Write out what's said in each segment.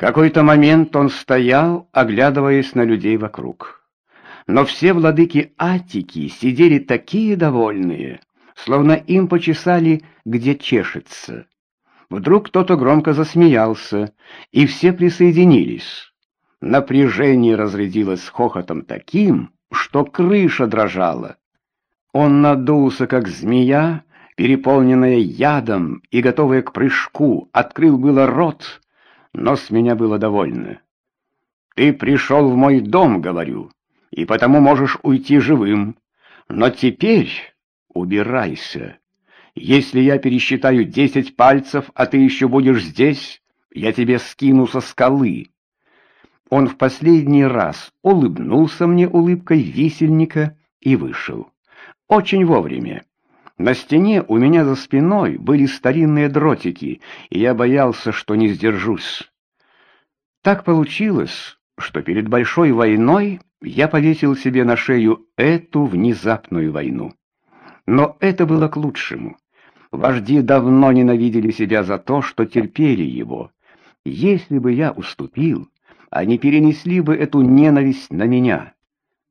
Какой-то момент он стоял, оглядываясь на людей вокруг. Но все владыки Атики сидели такие довольные, словно им почесали, где чешется. Вдруг кто-то громко засмеялся, и все присоединились. Напряжение разрядилось хохотом таким, что крыша дрожала. Он надулся, как змея, переполненная ядом и готовая к прыжку, открыл было рот, но с меня было довольно. «Ты пришел в мой дом, — говорю, — и потому можешь уйти живым. Но теперь убирайся. Если я пересчитаю десять пальцев, а ты еще будешь здесь, я тебе скину со скалы». Он в последний раз улыбнулся мне улыбкой висельника и вышел. Очень вовремя. На стене у меня за спиной были старинные дротики, и я боялся, что не сдержусь. Так получилось, что перед большой войной я повесил себе на шею эту внезапную войну. Но это было к лучшему. Вожди давно ненавидели себя за то, что терпели его. Если бы я уступил, они перенесли бы эту ненависть на меня.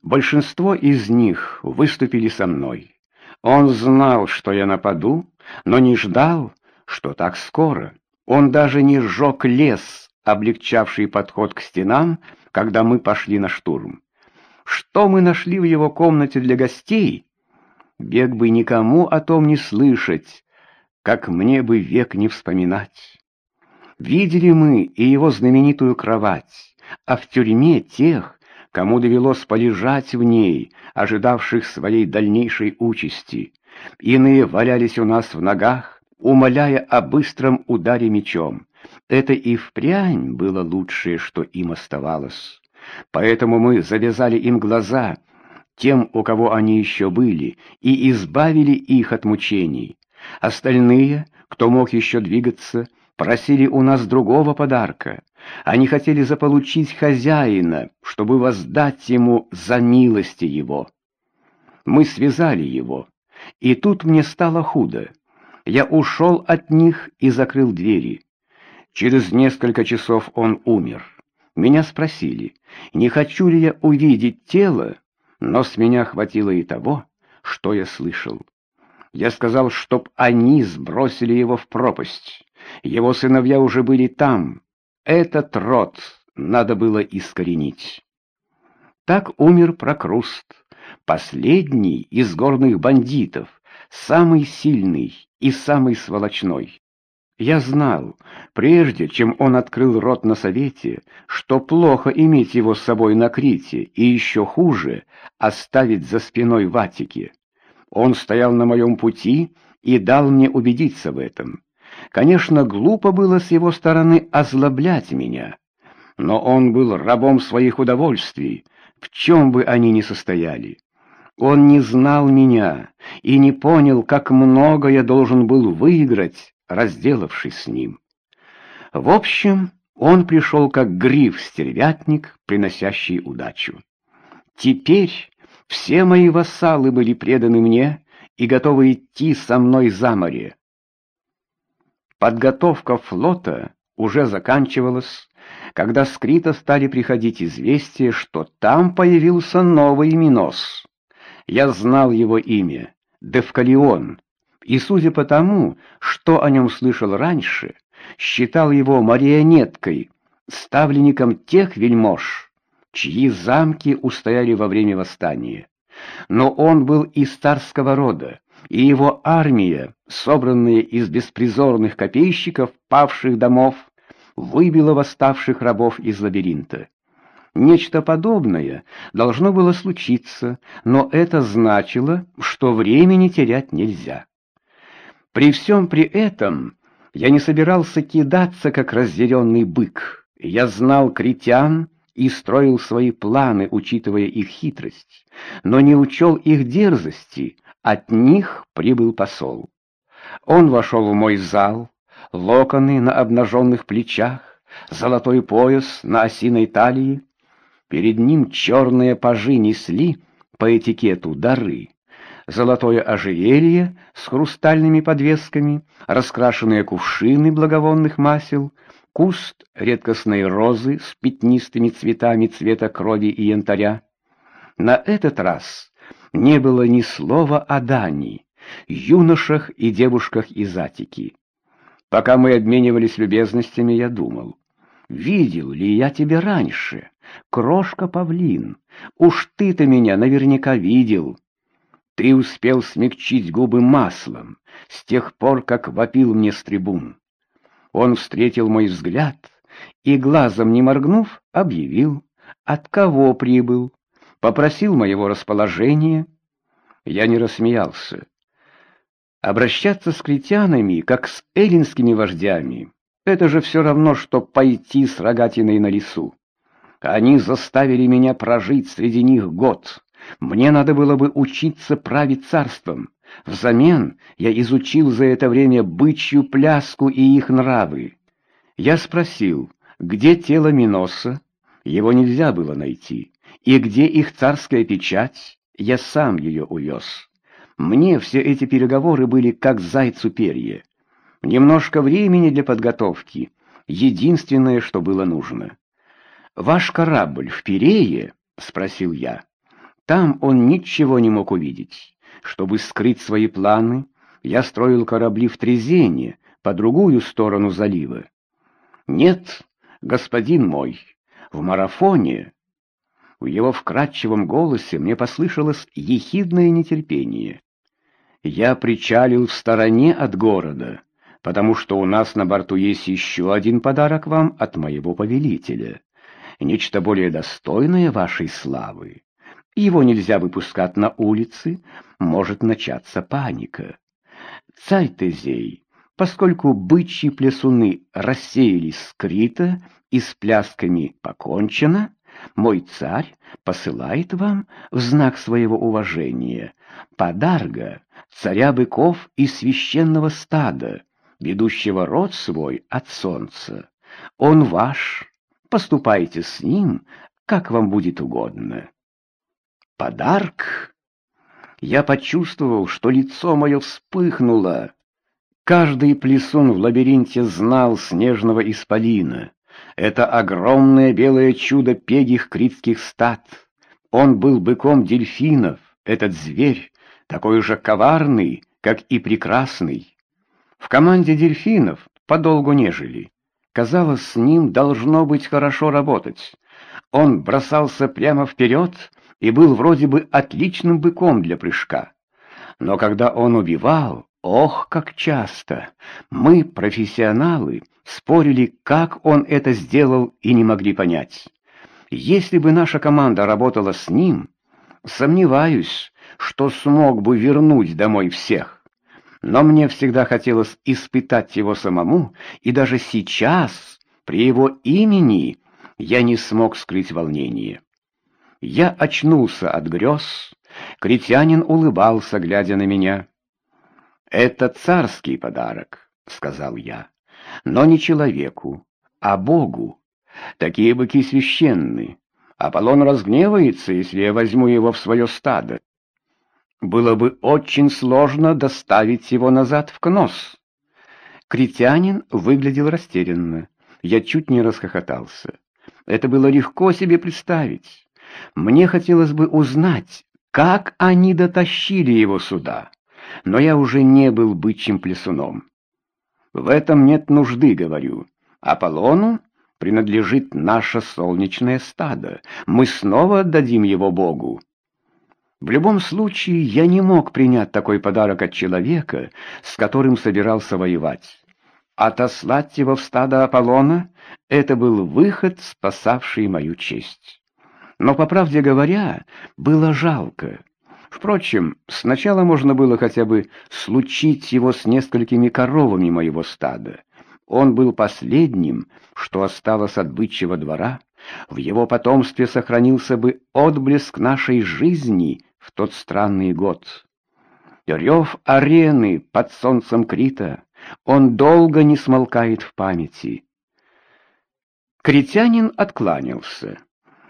Большинство из них выступили со мной. Он знал, что я нападу, но не ждал, что так скоро. Он даже не сжег лес, облегчавший подход к стенам, когда мы пошли на штурм. Что мы нашли в его комнате для гостей? Бег бы никому о том не слышать, как мне бы век не вспоминать. Видели мы и его знаменитую кровать, а в тюрьме тех, кому довелось полежать в ней, ожидавших своей дальнейшей участи. Иные валялись у нас в ногах, умоляя о быстром ударе мечом. Это и впрямь было лучшее, что им оставалось. Поэтому мы завязали им глаза, тем, у кого они еще были, и избавили их от мучений. Остальные, кто мог еще двигаться, просили у нас другого подарка. Они хотели заполучить хозяина, чтобы воздать ему за милости его. Мы связали его, и тут мне стало худо. Я ушел от них и закрыл двери. Через несколько часов он умер. Меня спросили, не хочу ли я увидеть тело, но с меня хватило и того, что я слышал. Я сказал, чтоб они сбросили его в пропасть. Его сыновья уже были там, этот род надо было искоренить. Так умер Прокруст, последний из горных бандитов, самый сильный и самый сволочной. Я знал, прежде чем он открыл рот на совете, что плохо иметь его с собой на Крите, и еще хуже — оставить за спиной в. Он стоял на моем пути и дал мне убедиться в этом. Конечно, глупо было с его стороны озлоблять меня, но он был рабом своих удовольствий, в чем бы они ни состояли. Он не знал меня и не понял, как много я должен был выиграть, разделавшись с ним. В общем, он пришел как гриф-стервятник, приносящий удачу. Теперь все мои вассалы были преданы мне и готовы идти со мной за море. Подготовка флота уже заканчивалась, когда с Крита стали приходить известия, что там появился новый Минос. Я знал его имя — Девкалион, и, судя по тому, что о нем слышал раньше, считал его марионеткой, ставленником тех вельмож, чьи замки устояли во время восстания. Но он был из царского рода, и его армия, собранная из беспризорных копейщиков павших домов, выбила восставших рабов из лабиринта. Нечто подобное должно было случиться, но это значило, что времени терять нельзя. При всем при этом я не собирался кидаться, как разъяренный бык. Я знал критян и строил свои планы, учитывая их хитрость, но не учел их дерзости, от них прибыл посол. Он вошел в мой зал, локоны на обнаженных плечах, золотой пояс на осиной талии. Перед ним черные пажи несли по этикету дары. Золотое ожерелье с хрустальными подвесками, раскрашенные кувшины благовонных масел, куст редкостной розы с пятнистыми цветами цвета крови и янтаря. На этот раз не было ни слова о Дании, юношах и девушках из Атики. Пока мы обменивались любезностями, я думал, видел ли я тебя раньше, крошка-павлин, уж ты-то меня наверняка видел. Ты успел смягчить губы маслом с тех пор, как вопил мне с трибун. Он встретил мой взгляд и, глазом не моргнув, объявил, от кого прибыл, попросил моего расположения. Я не рассмеялся. Обращаться с критянами, как с эллинскими вождями, это же все равно, что пойти с рогатиной на лесу. Они заставили меня прожить среди них год. Мне надо было бы учиться править царством. Взамен я изучил за это время бычью пляску и их нравы. Я спросил, где тело Миноса? Его нельзя было найти. И где их царская печать? Я сам ее увез. Мне все эти переговоры были как зайцу перья. Немножко времени для подготовки. Единственное, что было нужно. «Ваш корабль в Пирее?» — спросил я. Там он ничего не мог увидеть. Чтобы скрыть свои планы, я строил корабли в Трезене, по другую сторону залива. «Нет, господин мой, в марафоне в его вкрадчивом голосе мне послышалось ехидное нетерпение. Я причалил в стороне от города, потому что у нас на борту есть еще один подарок вам от моего повелителя. Нечто более достойное вашей славы. Его нельзя выпускать на улицы, может начаться паника. Царь Тезей, поскольку бычьи плесуны рассеялись скрыто и с плясками покончено, мой царь посылает вам в знак своего уважения подарга царя быков и священного стада, ведущего род свой от солнца. Он ваш, поступайте с ним, как вам будет угодно. Подарок? Я почувствовал, что лицо мое вспыхнуло. Каждый плесун в лабиринте знал снежного исполина. Это огромное белое чудо пегих критских стад. Он был быком дельфинов, этот зверь, такой же коварный, как и прекрасный. В команде дельфинов подолгу не жили. Казалось, с ним должно быть хорошо работать. Он бросался прямо вперед и был вроде бы отличным быком для прыжка. Но когда он убивал, ох, как часто, мы, профессионалы, спорили, как он это сделал, и не могли понять. Если бы наша команда работала с ним, сомневаюсь, что смог бы вернуть домой всех. Но мне всегда хотелось испытать его самому, и даже сейчас, при его имени, я не смог скрыть волнение. Я очнулся от грез, критянин улыбался, глядя на меня. «Это царский подарок», — сказал я но не человеку, а Богу. Такие быки священны. Аполлон разгневается, если я возьму его в свое стадо. Было бы очень сложно доставить его назад в Кнос. Критянин выглядел растерянно. Я чуть не расхохотался. Это было легко себе представить. Мне хотелось бы узнать, как они дотащили его сюда. Но я уже не был бычьим плесуном. В этом нет нужды, говорю. Аполлону принадлежит наше солнечное стадо. Мы снова отдадим его Богу. В любом случае, я не мог принять такой подарок от человека, с которым собирался воевать. Отослать его в стадо Аполлона — это был выход, спасавший мою честь. Но, по правде говоря, было жалко. Впрочем, сначала можно было хотя бы случить его с несколькими коровами моего стада. Он был последним, что осталось от бычьего двора. В его потомстве сохранился бы отблеск нашей жизни в тот странный год. Рев арены под солнцем Крита, он долго не смолкает в памяти. Критянин откланялся.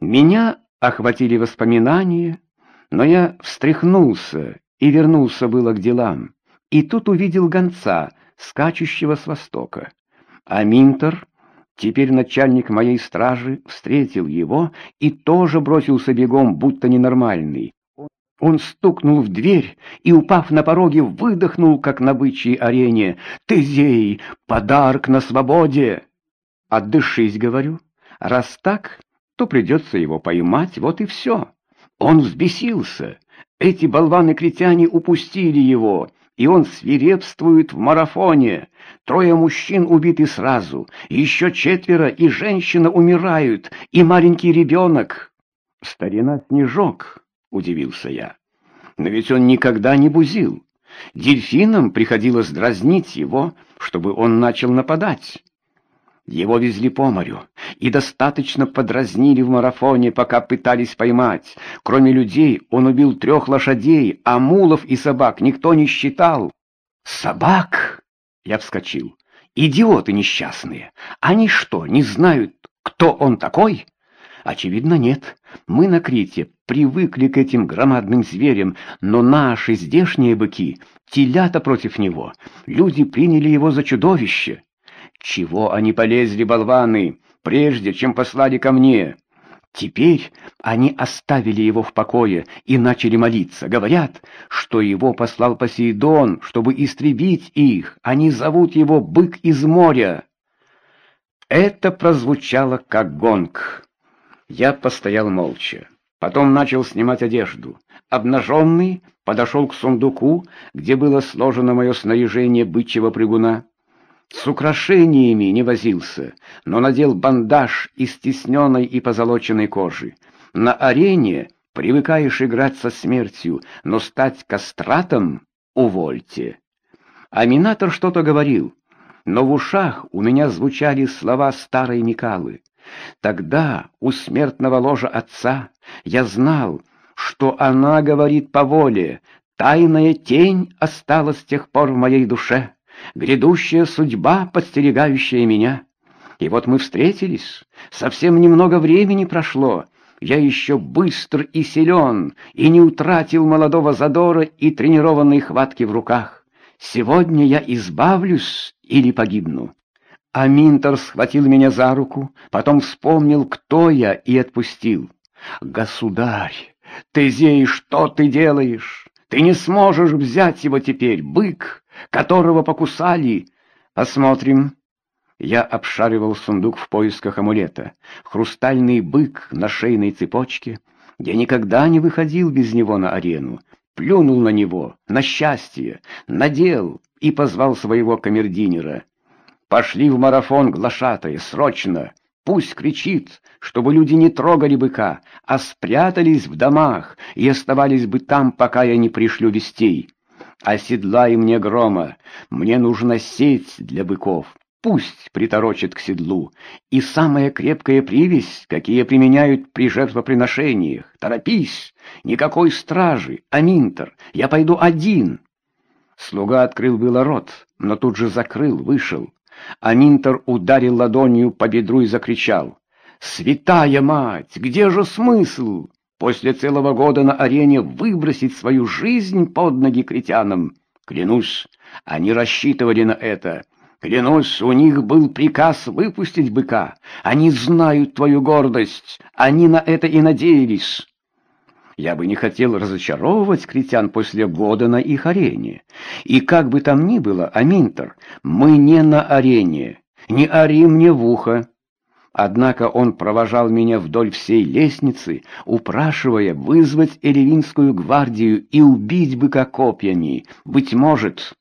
Меня охватили воспоминания, но я встряхнулся и вернулся было к делам, и тут увидел гонца, скачущего с востока. А Минтер Теперь начальник моей стражи встретил его и тоже бросился бегом, будто ненормальный. Он стукнул в дверь и, упав на пороге, выдохнул, как на бычьей арене. «Тезей! Подарок на свободе!» «Отдышись, — говорю. Раз так, то придется его поймать, вот и все». Он взбесился. Эти болваны-критяне упустили его, и он свирепствует в марафоне. Трое мужчин убиты сразу, еще четверо, и женщина умирают, и маленький ребенок. Старина Снежок, — удивился я. Но ведь он никогда не бузил. Дельфинам приходилось дразнить его, чтобы он начал нападать. Его везли по морю и достаточно подразнили в марафоне, пока пытались поймать. Кроме людей он убил трех лошадей, а мулов и собак никто не считал. «Собак?» — я вскочил. «Идиоты несчастные! Они что, не знают, кто он такой?» Очевидно, нет. Мы на Крите привыкли к этим громадным зверям, но наши здешние быки, телята против него, люди приняли его за чудовище. Чего они полезли, болваны, прежде чем послали ко мне? Теперь они оставили его в покое и начали молиться. Говорят, что его послал Посейдон, чтобы истребить их. Они зовут его «Бык из моря». Это прозвучало как гонг. Я постоял молча. Потом начал снимать одежду. Обнаженный подошел к сундуку, где было сложено мое снаряжение бычьего прыгуна. С украшениями не возился, но надел бандаж из стесненной и позолоченной кожи. На арене привыкаешь играть со смертью, но стать кастратом — увольте. Аминатор что-то говорил, но в ушах у меня звучали слова старой Микалы. Тогда у смертного ложа отца я знал, что она говорит по воле, тайная тень осталась с тех пор в моей душе, грядущая судьба, подстерегающая меня. И вот мы встретились, совсем немного времени прошло, я еще быстр и силен, и не утратил молодого задора и тренированной хватки в руках. Сегодня я избавлюсь или погибну. А Минтер схватил меня за руку, потом вспомнил, кто я, и отпустил. «Государь, Тезей, что ты делаешь? Ты не сможешь взять его теперь, бык, которого покусали. Посмотрим». Я обшаривал сундук в поисках амулета. Хрустальный бык на шейной цепочке. Я никогда не выходил без него на арену. Плюнул на него, на счастье, надел и позвал своего камердинера. Пошли в марафон глашатые, срочно! Пусть кричит, чтобы люди не трогали быка, а спрятались в домах и оставались бы там, пока я не пришлю вестей. Оседлай мне грома, мне нужна сеть для быков. Пусть приторочит к седлу. И самая крепкая привязь, какие применяют при жертвоприношениях. Торопись! Никакой стражи, Аминтер, я пойду один. Слуга открыл было рот, но тут же закрыл, вышел. Аминтер ударил ладонью по бедру и закричал. «Святая мать! Где же смысл? После целого года на арене выбросить свою жизнь под ноги критянам? Клянусь, они рассчитывали на это. Клянусь, у них был приказ выпустить быка. Они знают твою гордость. Они на это и надеялись». Я бы не хотел разочаровывать критян после года на их арене. И как бы там ни было, Аминтер, мы не на арене, не ори мне в ухо. Однако он провожал меня вдоль всей лестницы, упрашивая вызвать Элевинскую гвардию и убить быка копьями. Быть может,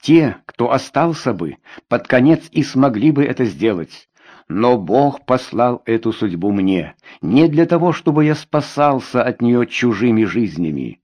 те, кто остался бы, под конец и смогли бы это сделать. Но Бог послал эту судьбу мне, не для того, чтобы я спасался от нее чужими жизнями.